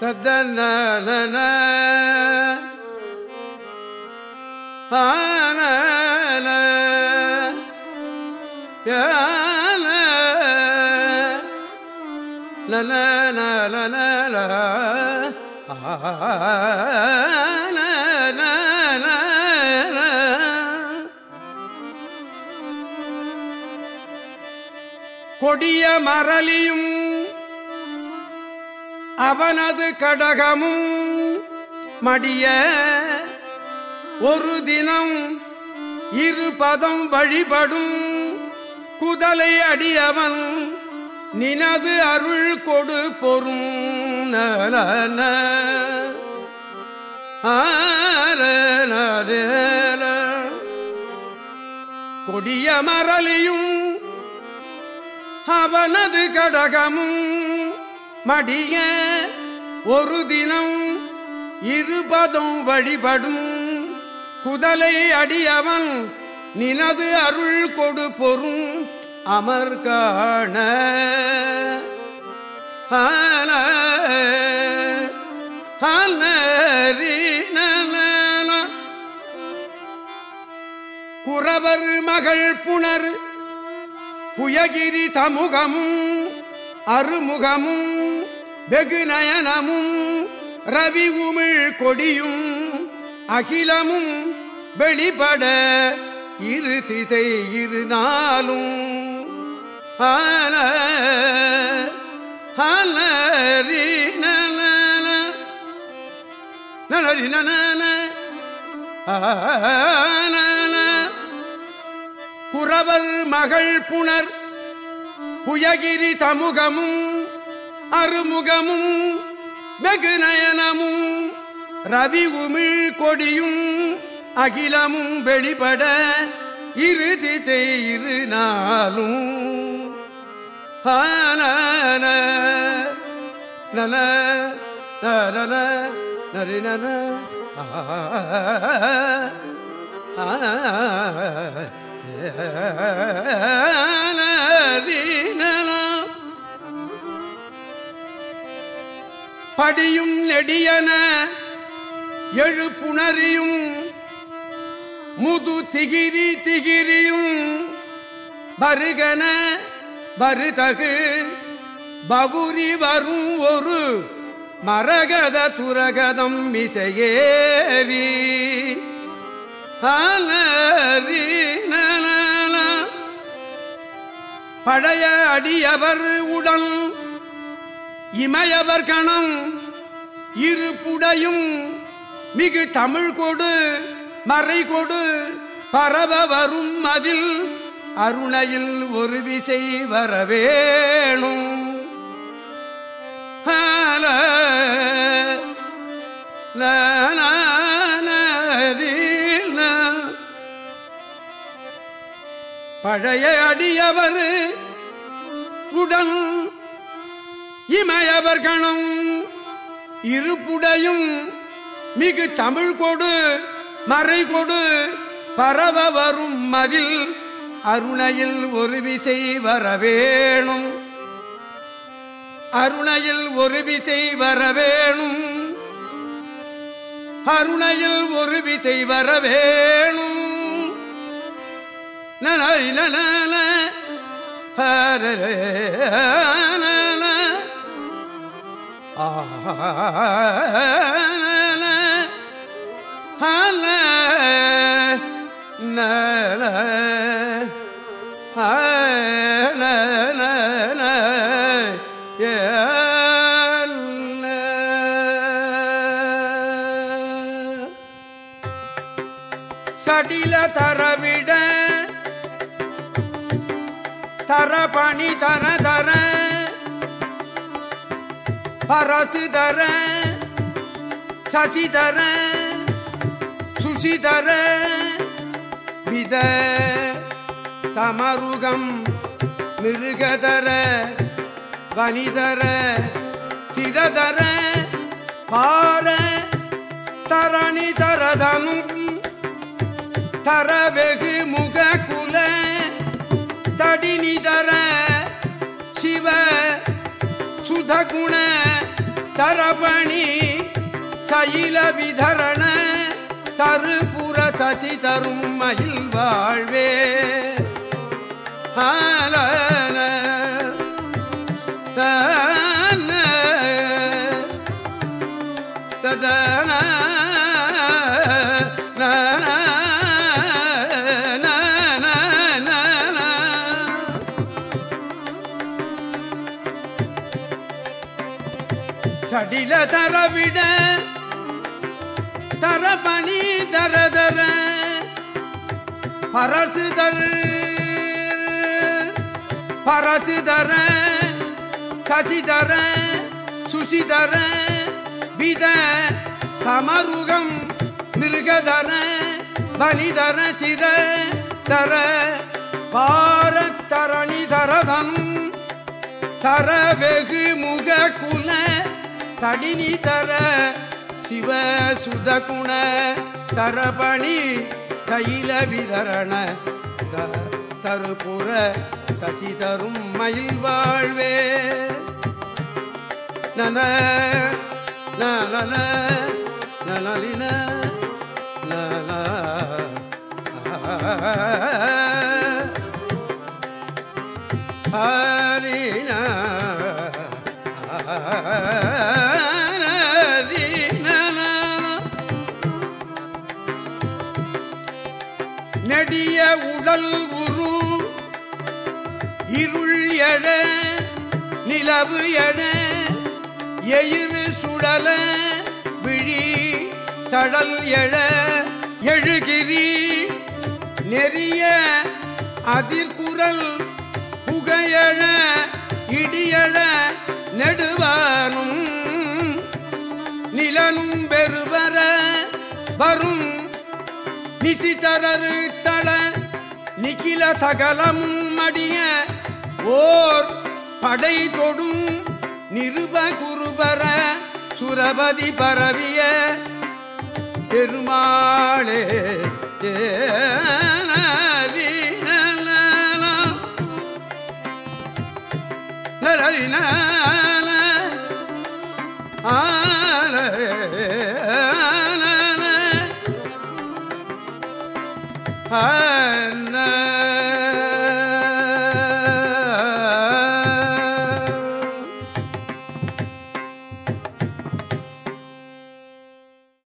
தத்தன ஆன கொடிய மரலியும் அவனது கடகமும் மடிய ஒரு தினம் இருபதம் வழிபடும் குதலை அடியவன் நினது அருள் கொடு பொறும். நலன கொடிய மரலியும் அவனது கடகமும் மடிய ஒரு தினம் இருபதும் வழிபடும் குதலை அடியவன் நினது அருள் கொடு பொறும் அமர் காண. குறவர் மகள் புனர் புயகிரி தமுகமும் அருமுகமும் வெகு நயனமும் ரவி உமிழ் கொடியும் அகிலமும் வெளிப்பட இரு திசை இரு நாளும். ஆன ஹலரி நல நலரி நல குறவர் மகள் புனர் புயகிரி தமுகமும் அருமுகமும் வெகு நயனமும் ரவி உமிழ் கொடியும் அகிலமும் வெளிப்பட இரு திசை இரு நாளும் நல நல ஆ வீணலாம் படியும் நெடியன எழுப்புணரியும் முது திகிரி திகிரியும் வருகன வருதகு பவுரி வரும் ஒரு மரகத துரகதம் மிசையேரி பழைய அடியவர் உடன் இமையவர் கணம் இருப்புடையும் மிகு தமிழ் கொடு மறை கொடு பரவ வரும் அதில் அருணையில் ஒரு விசை வரவேணும். பழைய அடியவர் உடன் இமையவர்களும் இருப்புடையும் மிகு தமிழ் கொடு மறை கொடு பரவ வரும் மதில் அருணையில் ஒரு விசை வரவேணும். அருணையில் ஒரு விசை வரவேணும். அருணையில் ஒரு விசை வரவேணும். நன தர பணி தர தர. பரசு தர சசி தர சுசி தர. வித தமருகம் மிருகதர வனிதர சிரதர பார தரணி தரதனும் தர வெகு முக குல சைல விதரண தருபுர சசி தரும் மயில் வாழ்வே. ஆ சடில தரவிட தரபணி தரதர பரசு தரு. பரசு தர. சசிதர சுசிதர வித தமருகம் மிருகதர பலிதர சிர தர. பாரத்தரணி தரதம் தர வெகு முக குல தடினி தர சிவ சுதகுண தரபணி சைல விதரண தருபுற சசி தரும் மயில் வாழ்வே நன நலன நலலின நெடிய உடல் உரு இருள் எழ நிலவு எழ எயிறு சுழல விழி தடல் எழ எழுகிரி நெறிய அதிர்குரல் புகையழ இடியழ நெடுவானும் நிலனும் பெருவர வரும் நிசிதரரு தள நிகில தகலமும் மடிய ஓர் படை தொடும் நிருப குருபர சுரபதி பரவிய பெருமாளே ஏ